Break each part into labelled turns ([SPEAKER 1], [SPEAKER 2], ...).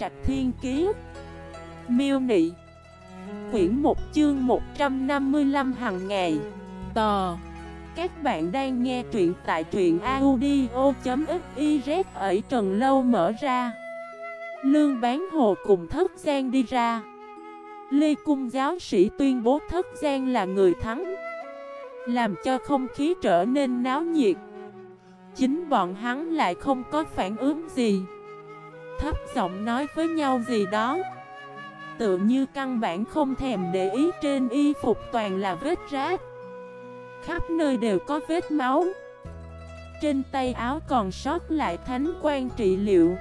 [SPEAKER 1] Trạch Thiên Kiế Miêu Nị. Quyển 1 chương 155 hàng ngày. Tò. Các bạn đang nghe truyện tại truyện audio.xyz ở Trần Lâu mở ra. Lương bán hồ cùng Thất gian đi ra. Lê Cung giáo sĩ tuyên bố Thất gian là người thắng, Làm cho không khí trở nên náo nhiệt. Chính bọn hắn lại không có phản ứng gì. Thấp giọng nói với nhau gì đó. Tự như căn bản không thèm để ý trên y phục toàn là vết rác. Khắp nơi đều có vết máu. Trên tay áo còn sót lại thánh quan trị liệu.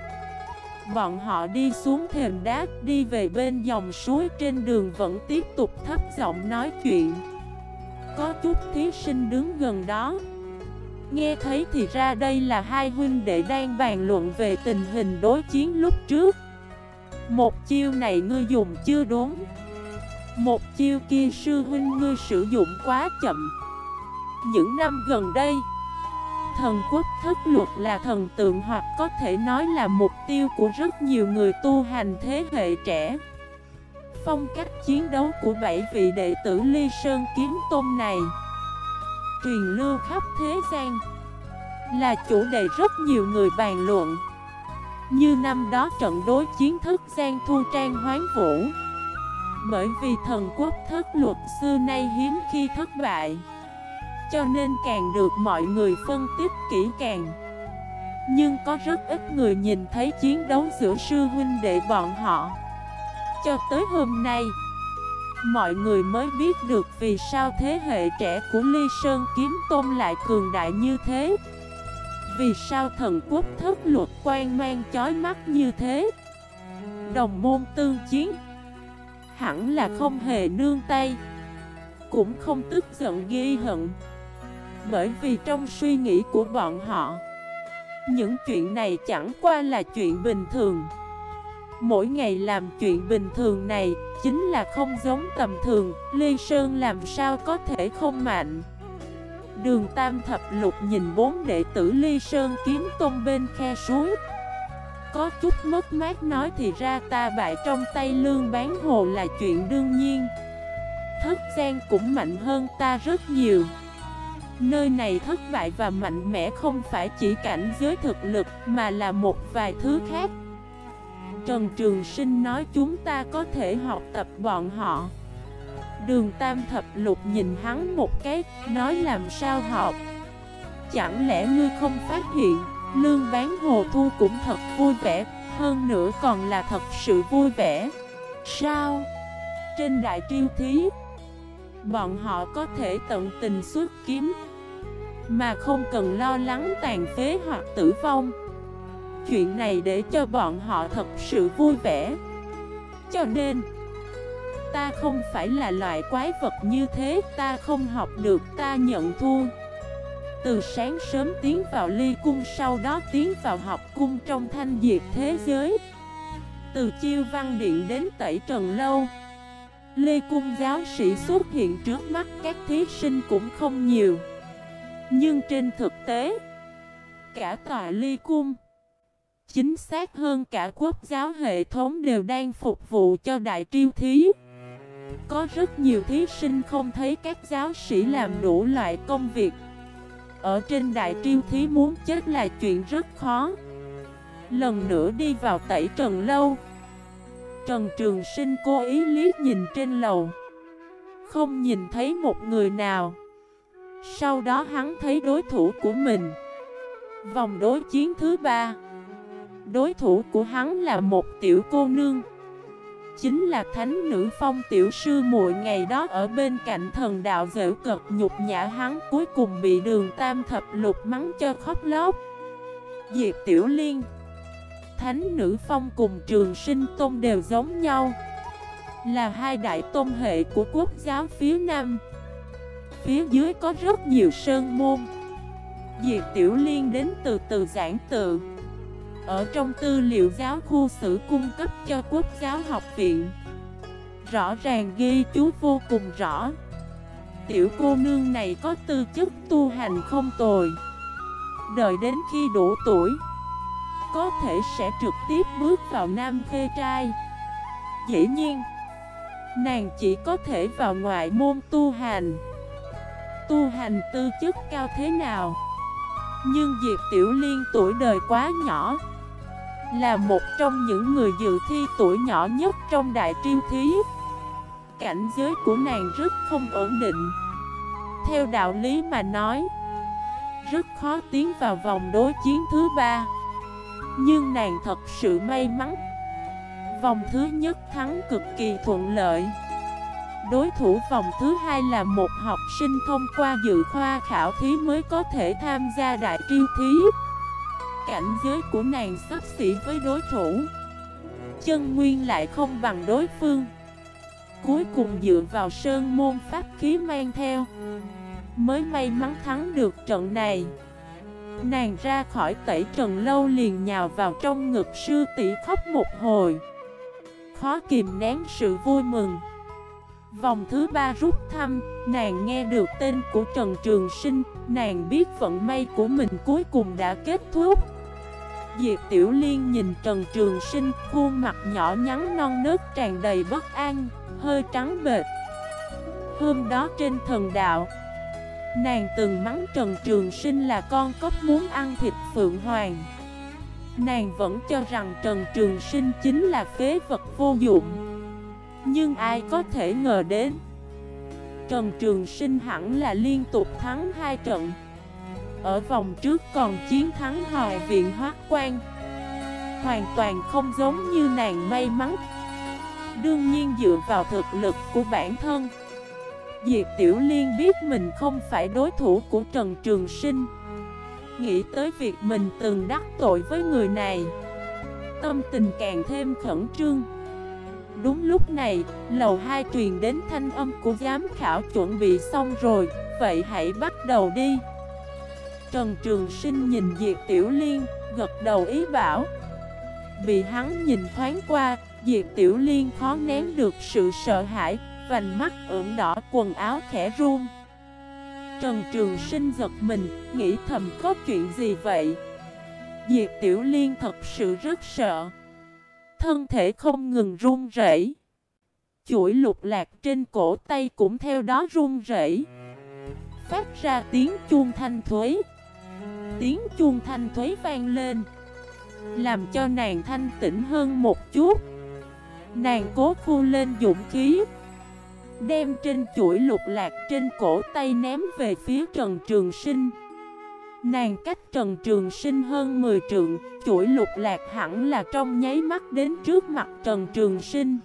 [SPEAKER 1] Bọn họ đi xuống thềm đá Đi về bên dòng suối trên đường vẫn tiếp tục thấp giọng nói chuyện. Có chút thí sinh đứng gần đó. Nghe thấy thì ra đây là hai huynh đệ đang bàn luận về tình hình đối chiến lúc trước. Một chiêu này ngươi dùng chưa đúng. Một chiêu kia sư huynh ngươi sử dụng quá chậm. Những năm gần đây, Thần quốc thất luật là thần tượng hoặc có thể nói là mục tiêu của rất nhiều người tu hành thế hệ trẻ. Phong cách chiến đấu của bảy vị đệ tử Ly Sơn Kiếm Tôn này truyền lưu khắp thế gian, Là chủ đề rất nhiều người bàn luận. Như năm đó trận đối chiến thức gian thu trang hoán vũ, Bởi vì thần quốc thất luật xưa nay hiếm khi thất bại, Cho nên càng được mọi người phân tích kỹ càng. Nhưng có rất ít người nhìn thấy chiến đấu giữa sư huynh đệ bọn họ. Cho tới hôm nay Mọi người mới biết được vì sao thế hệ trẻ của Ly Sơn Kiếm Tôn lại cường đại như thế. Vì sao thần quốc thất luật quan mang chói mắt như thế? Đồng môn tương chiến. Hẳn là không hề nương tay. Cũng không tức giận ghi hận. Bởi vì trong suy nghĩ của bọn họ, Những chuyện này chẳng qua là chuyện bình thường. Mỗi ngày làm chuyện bình thường này chính là không giống tầm thường. Lê Sơn làm sao có thể không mạnh? Đường Tam Thập Lục nhìn bốn đệ tử Ly Sơn kiếm tôn bên khe suối. Có chút mất mát nói thì ra ta bại trong tay lương bán hồ là chuyện đương nhiên. Thất gian cũng mạnh hơn ta rất nhiều. Nơi này thất bại và mạnh mẽ không phải chỉ cảnh giới thực lực mà là một vài thứ khác. Trần Trường Sinh nói chúng ta có thể học tập bọn họ. Đường Tam Thập Lục nhìn hắn một cái, nói làm sao học? Chẳng lẽ ngươi không phát hiện, lương bán hồ thu cũng thật vui vẻ Hơn nữa còn là thật sự vui vẻ? Sao? Trên đại triêu thí Bọn họ có thể tận tình xuất kiếm Mà không cần lo lắng tàn phế hoặc tử vong chuyện này để cho bọn họ thật sự vui vẻ. Cho nên, Ta không phải là loại quái vật như thế, Ta không học được, ta nhận thua Từ sáng sớm tiến vào ly cung, Sau đó tiến vào học cung trong thanh diệt thế giới. Từ chiêu văn điện đến tẩy trần lâu Lê Cung giáo sĩ xuất hiện trước mắt các thí sinh cũng không nhiều. Nhưng trên thực tế, Cả tòa Ly Cung Chính xác hơn cả quốc giáo hệ thống đều đang phục vụ cho đại triêu thí. Có rất nhiều thí sinh không thấy các giáo sĩ làm đủ loại công việc. Ở trên đại triêu thí muốn chết là chuyện rất khó. Lần nữa đi vào tẩy trần lâu. Trần Trường Sinh cố ý liếc nhìn trên lầu. Không nhìn thấy một người nào. Sau đó hắn thấy đối thủ của mình. Vòng đối chiến thứ ba. Đối thủ của hắn là một tiểu cô nương. Chính là thánh nữ phong tiểu sư muội ngày đó ở bên cạnh thần đạo dễu cực nhục nhã hắn, cuối cùng bị đường tam thập lục mắng cho khóc lóc. Diệp tiểu liên, Thánh nữ phong cùng trường sinh tôn đều giống nhau. Là hai đại tôn hệ của quốc giáo phía nam. Phía dưới có rất nhiều sơn môn. Diệp tiểu liên đến từ từ giảng tự ở trong tư liệu giáo khu sử cung cấp cho quốc giáo học viện. Rõ ràng ghi chú vô cùng rõ. Tiểu cô nương này có tư chất tu hành không tồi. Đợi đến khi đủ tuổi, có thể sẽ trực tiếp bước vào Nam Khê Trai. Dĩ nhiên, Nàng chỉ có thể vào ngoại môn tu hành. Tu hành tư chất cao thế nào? Nhưng Diệp Tiểu Liên tuổi đời quá nhỏ là một trong những người dự thi tuổi nhỏ nhất trong đại triêu thí. Cảnh giới của nàng rất không ổn định. Theo đạo lý mà nói, Rất khó tiến vào vòng đối chiến thứ ba. Nhưng nàng thật sự may mắn. Vòng thứ nhất thắng cực kỳ thuận lợi. Đối thủ vòng thứ hai là một học sinh thông qua dự khoa khảo thí mới có thể tham gia đại triêu thí. Cảnh giới của nàng sắp xỉ với đối thủ. Chân nguyên lại không bằng đối phương. Cuối cùng dựa vào sơn môn pháp khí mang theo Mới may mắn thắng được trận này. Nàng ra khỏi tẩy trần lâu liền nhào vào trong ngực sư tỷ khóc một hồi. Khó kìm nén sự vui mừng. Vòng thứ ba rút thăm, nàng nghe được tên của Trần Trường Sinh, nàng biết vận may của mình cuối cùng đã kết thúc. Diệp Tiểu Liên nhìn Trần Trường Sinh, khuôn mặt nhỏ nhắn non nớt tràn đầy bất an, hơi trắng bệt. Hôm đó trên thần đạo, nàng từng mắng Trần Trường Sinh là con cóc muốn ăn thịt Phượng Hoàng. Nàng vẫn cho rằng Trần Trường Sinh chính là phế vật vô dụng Nhưng ai có thể ngờ đến Trần Trường Sinh hẳn là liên tục thắng hai trận ở vòng trước còn chiến thắng Hoài Viện Hoác Quan Hoàn toàn không giống như nàng may mắn. Đương nhiên dựa vào thực lực của bản thân. Diệp Tiểu Liên biết mình không phải đối thủ của Trần Trường Sinh. Nghĩ tới việc mình từng đắc tội với người này Tâm tình càng thêm khẩn trương. Đúng lúc này, lầu 2 truyền đến thanh âm của giám khảo chuẩn bị xong rồi Vậy hãy bắt đầu đi. Trần Trường Sinh nhìn Diệp Tiểu Liên, gật đầu ý bảo Bị hắn nhìn thoáng qua, Diệp Tiểu Liên khó nén được sự sợ hãi Vành mắt ửng đỏ quần áo khẽ run Trần Trường Sinh giật mình, nghĩ thầm có chuyện gì vậy? Diệp Tiểu Liên thật sự rất sợ. Thân thể không ngừng run rẩy. Chuỗi lục lạc trên cổ tay cũng theo đó run rẩy. Phát ra tiếng chuông thanh thuế. Tiếng chuông thanh thuế vang lên. Làm cho nàng thanh tĩnh hơn một chút. Nàng cố khu lên dũng khí. Đem trên chuỗi lục lạc trên cổ tay ném về phía Trần Trường Sinh Nàng cách Trần Trường Sinh hơn 10 trượng, Chuỗi lục lạc hẳn là trong nháy mắt đến trước mặt Trần Trường Sinh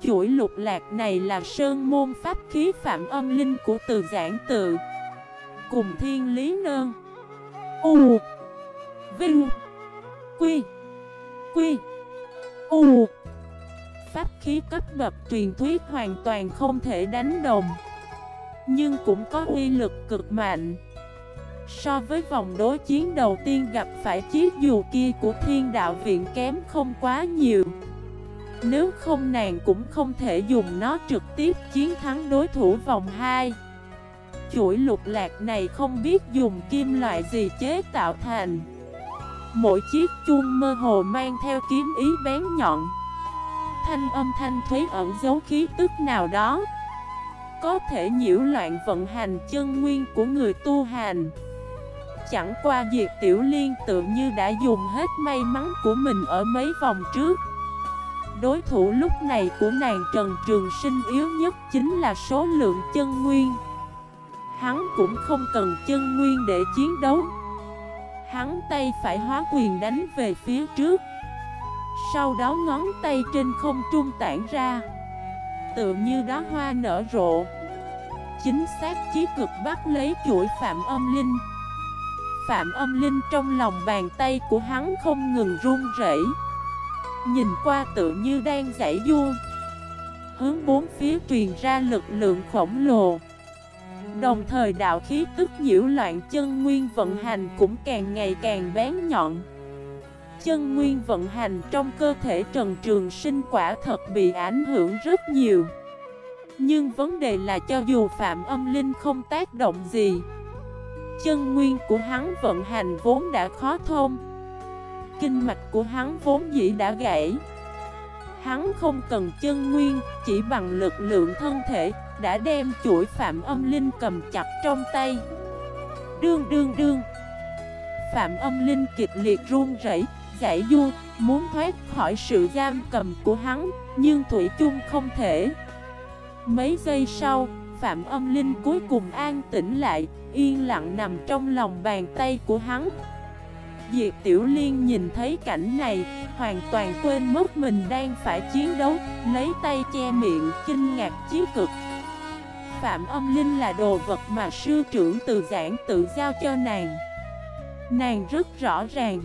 [SPEAKER 1] Chuỗi lục lạc này là sơn môn pháp khí phạm âm linh của từ giảng tự, Cùng thiên lý nơn U, Vinh, Quy Quy, U. Pháp khí cấp bậc truyền thuyết hoàn toàn không thể đánh đồng, Nhưng cũng có uy lực cực mạnh. So với vòng đối chiến đầu tiên gặp phải chiếc dù kia của thiên đạo viện kém không quá nhiều. Nếu không nàng cũng không thể dùng nó trực tiếp chiến thắng đối thủ vòng 2 Chuỗi lục lạc này không biết dùng kim loại gì chế tạo thành. Mỗi chiếc chuông mơ hồ mang theo kiếm ý bén nhọn. Thanh âm thanh thuế ẩn dấu khí tức nào đó. Có thể nhiễu loạn vận hành chân nguyên của người tu hành. Chẳng qua Diệp Tiểu Liên tự như đã dùng hết may mắn của mình ở mấy vòng trước. Đối thủ lúc này của nàng Trần Trường Sinh yếu nhất chính là số lượng chân nguyên. Hắn cũng không cần chân nguyên để chiến đấu. Hắn tay phải hóa quyền đánh về phía trước. Sau đó ngón tay trên không trung tản ra Tự như đó hoa nở rộ. Chính xác chí cực bắt lấy chuỗi phạm âm linh. Phạm âm linh trong lòng bàn tay của hắn không ngừng run rẩy. Nhìn qua tự như đang giải vua Hướng bốn phía truyền ra lực lượng khổng lồ. Đồng thời đạo khí tức nhiễu loạn chân nguyên vận hành cũng càng ngày càng bén nhọn. Chân nguyên vận hành trong cơ thể Trần Trường Sinh quả thật bị ảnh hưởng rất nhiều. Nhưng vấn đề là cho dù Phạm Âm Linh không tác động gì Chân nguyên của hắn vận hành vốn đã khó thông kinh mạch của hắn vốn dĩ đã gãy. Hắn không cần chân nguyên, chỉ bằng lực lượng thân thể. Đã đem chuỗi phạm âm linh cầm chặt trong tay Đương đương đương Phạm âm linh kịch liệt run rẩy, giải du, muốn thoát khỏi sự giam cầm của hắn, nhưng Thủy chung không thể. Mấy giây sau, Phạm âm linh cuối cùng an tĩnh lại, yên lặng nằm trong lòng bàn tay của hắn. Diệp Tiểu Liên nhìn thấy cảnh này, hoàn toàn quên mất mình đang phải chiến đấu, lấy tay che miệng, kinh ngạc chí cực. Phạm âm linh là đồ vật mà sư trưởng từ giảng tự giao cho nàng. Nàng rất rõ ràng,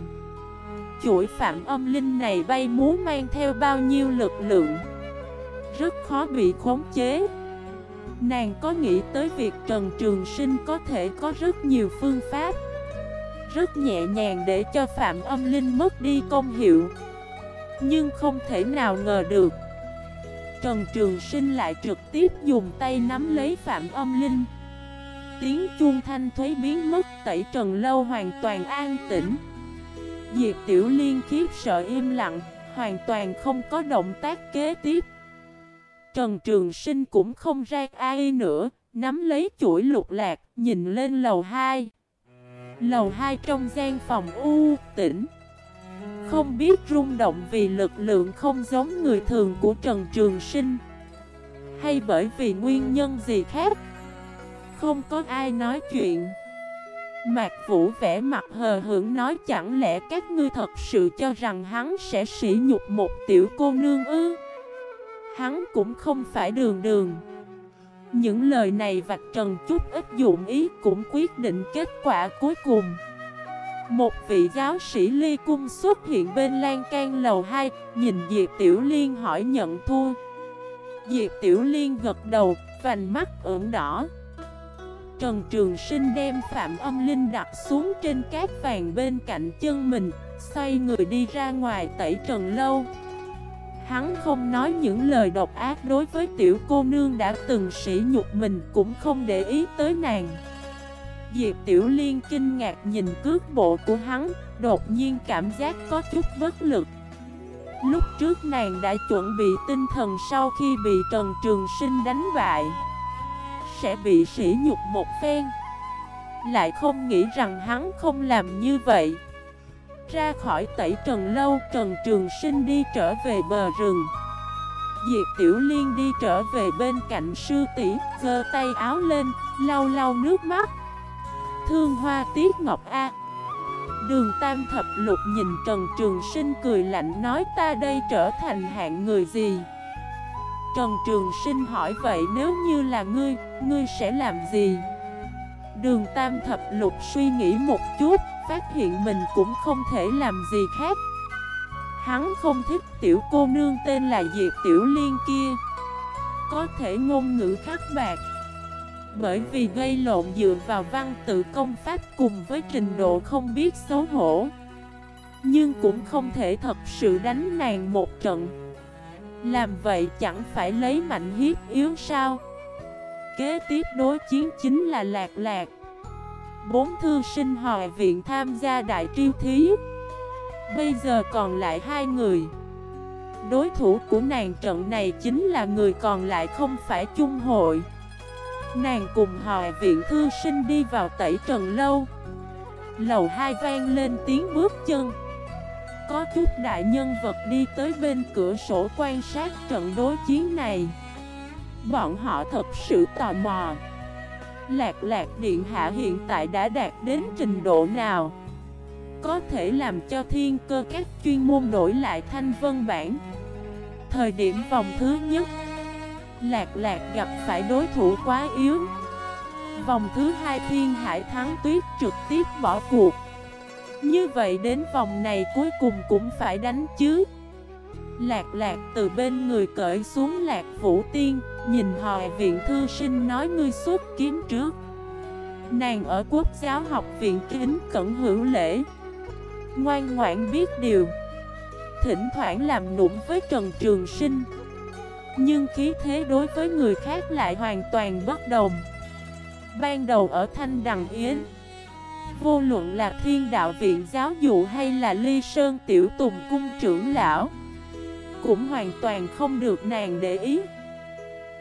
[SPEAKER 1] Chuỗi phạm âm linh này bay muốn mang theo bao nhiêu lực lượng, Rất khó bị khống chế Nàng có nghĩ tới việc Trần Trường Sinh có thể có rất nhiều phương pháp, Rất nhẹ nhàng để cho Phạm Âm Linh mất đi công hiệu, Nhưng không thể nào ngờ được Trần Trường Sinh lại trực tiếp dùng tay nắm lấy Phạm Âm Linh. Tiếng chuông thanh thuế biến mất, tẩy trần lâu hoàn toàn an tĩnh. Diệp Tiểu Liên khiếp sợ im lặng, Hoàn toàn không có động tác kế tiếp. Trần Trường Sinh cũng không ra ai nữa, Nắm lấy chuỗi lục lạc, Nhìn lên lầu 2 Lầu 2 trong gian phòng u tĩnh. Không biết rung động vì lực lượng không giống người thường của Trần Trường Sinh. Hay bởi vì nguyên nhân gì khác? Không có ai nói chuyện. Mạc Vũ vẽ mặt hờ hững nói chẳng lẽ các ngươi thật sự cho rằng hắn sẽ sỉ nhục một tiểu cô nương ư? Hắn cũng không phải đường đường. Những lời này vạch trần chút ít dụng ý cũng quyết định kết quả cuối cùng. Một vị giáo sĩ ly cung xuất hiện bên lan can lầu 2 Nhìn Diệp Tiểu Liên hỏi nhận thua Diệp Tiểu Liên gật đầu, vành mắt ửng đỏ. Trần Trường Sinh đem Phạm Âm Linh đặt xuống trên cát vàng bên cạnh chân mình Xoay người đi ra ngoài tẩy trần lâu. Hắn không nói những lời độc ác đối với tiểu cô nương đã từng sỉ nhục mình cũng không để ý tới nàng. Diệp Tiểu Liên kinh ngạc nhìn cước bộ của hắn Đột nhiên cảm giác có chút bất lực. Lúc trước nàng đã chuẩn bị tinh thần sau khi bị Trần Trường Sinh đánh bại. Sẽ bị sỉ nhục một phen. Lại không nghĩ rằng hắn không làm như vậy. Ra khỏi tẩy trần lâu Trần Trường Sinh đi trở về bờ rừng. Diệp Tiểu Liên đi trở về bên cạnh sư tỷ giơ tay áo lên, lau lau nước mắt. Thương hoa tiết ngọc A Đường Tam Thập Lục nhìn Trần Trường Sinh cười lạnh nói ta đây trở thành hạng người gì Trần Trường Sinh hỏi vậy nếu như là ngươi, ngươi sẽ làm gì? Đường Tam Thập Lục suy nghĩ một chút, phát hiện mình cũng không thể làm gì khác. Hắn không thích tiểu cô nương tên là Diệp Tiểu Liên kia. Có thể ngôn ngữ khắc bạc. Bởi vì gây lộn dựa vào văn tự công pháp cùng với trình độ không biết xấu hổ. Nhưng cũng không thể thật sự đánh nàng một trận. Làm vậy chẳng phải lấy mạnh hiếp yếu sao? Kế tiếp đối chiến chính là Lạc Lạc. Bốn thư sinh hòa viện tham gia đại triêu thí. Bây giờ còn lại hai người. Đối thủ của nàng trận này chính là người còn lại không phải chung hội. Nàng cùng hòa viện thư sinh đi vào tẩy trần lâu. Lầu hai vang lên tiếng bước chân. Có chút đại nhân vật đi tới bên cửa sổ quan sát trận đối chiến này. Bọn họ thật sự tò mò. Lạc lạc điện hạ hiện tại đã đạt đến trình độ nào? Có thể làm cho thiên cơ các chuyên môn đổi lại thanh vân bản. Thời điểm vòng thứ nhất Lạc lạc gặp phải đối thủ quá yếu. Vòng thứ hai thiên hải thắng tuyết trực tiếp bỏ cuộc. Như vậy đến vòng này cuối cùng cũng phải đánh chứ. Lạc lạc từ bên người cởi xuống lạc vũ tiên, Nhìn hỏi viện thư sinh nói ngươi xuất kiếm trước. Nàng ở quốc giáo học viện kính cẩn hữu lễ. Ngoan ngoãn biết điều. Thỉnh thoảng làm nụng với Trần Trường Sinh. Nhưng khí thế đối với người khác lại hoàn toàn bất đồng. Ban đầu ở Thanh Đằng Yến, Vô luận là thiên đạo viện giáo dụ hay là ly sơn tiểu tùng cung trưởng lão, Cũng hoàn toàn không được nàng để ý.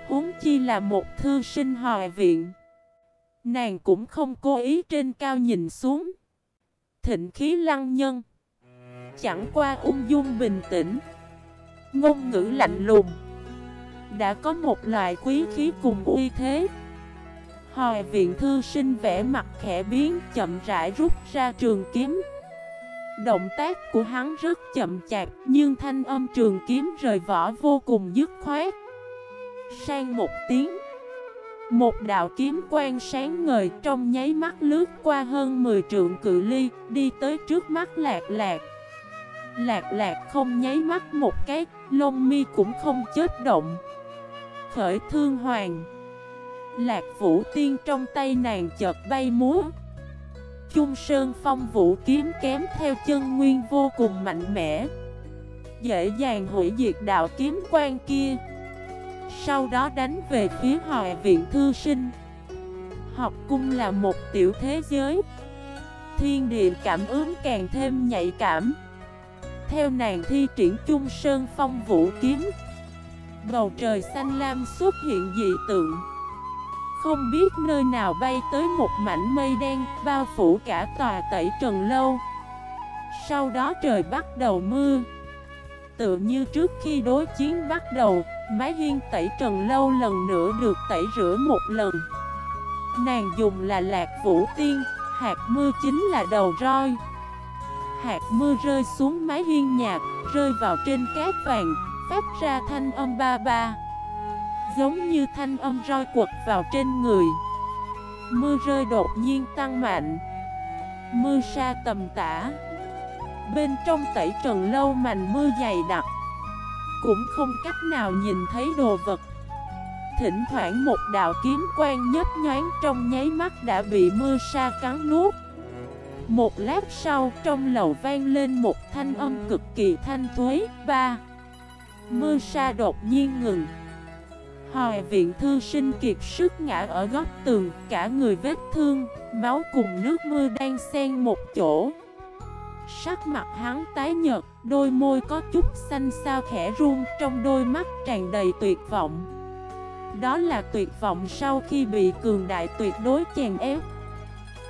[SPEAKER 1] Huống chi là một thư sinh hòa viện, Nàng cũng không cố ý trên cao nhìn xuống. Thịnh khí lăng nhân, Chẳng qua ung dung bình tĩnh, Ngôn ngữ lạnh lùng. Đã có một loại quý khí cùng uy thế. Hồi viện thư sinh vẽ mặt khẽ biến, chậm rãi rút ra trường kiếm. Động tác của hắn rất chậm chạp, Nhưng thanh âm trường kiếm rời vỏ vô cùng dứt khoát. Sang một tiếng, Một đạo kiếm quang sáng ngời trong nháy mắt lướt qua hơn 10 trượng cự ly, Đi tới trước mắt lạc lạc. Lạc lạc không nháy mắt một cái Lông mi cũng không chết động. Khởi thương hoàng. Lạc vũ tiên trong tay nàng chợt bay múa. Trung sơn phong vũ kiếm kém theo chân nguyên vô cùng mạnh mẽ. Dễ dàng hủy diệt đạo kiếm quan kia. Sau đó đánh về phía hòa viện thư sinh. Học cung là một tiểu thế giới. Thiên địa cảm ứng càng thêm nhạy cảm. Theo nàng thi triển Chung Sơn Phong Vũ Kiếm, Bầu trời xanh lam xuất hiện dị tượng. Không biết nơi nào bay tới một mảnh mây đen, Bao phủ cả tòa tẩy trần lâu. Sau đó trời bắt đầu mưa. Tự như trước khi đối chiến bắt đầu, Mái hiên tẩy trần lâu lần nữa được tẩy rửa một lần. Nàng dùng là lạc vũ tiên, Hạt mưa chính là đầu roi. Hạt mưa rơi xuống mái hiên nhạc, Rơi vào trên cát vàng, Phát ra thanh âm ba ba. Giống như thanh âm roi quật vào trên người. Mưa rơi đột nhiên tăng mạnh. Mưa sa tầm tả Bên trong tẩy trần lâu mành mưa dày đặc. Cũng không cách nào nhìn thấy đồ vật. Thỉnh thoảng một đạo kiếm quang nhấp nhoáng trong nháy mắt đã bị mưa sa cắn nuốt. Một lát sau, trong lầu vang lên một thanh âm cực kỳ thanh thuế Ba. Mưa sa đột nhiên ngừng. Hồi viện thư sinh kiệt sức ngã ở góc tường, Cả người vết thương, Máu cùng nước mưa đang xen một chỗ. Sắc mặt hắn tái nhợt, Đôi môi có chút xanh xao khẽ run, Trong đôi mắt tràn đầy tuyệt vọng. Đó là tuyệt vọng sau khi bị cường đại tuyệt đối chèn ép.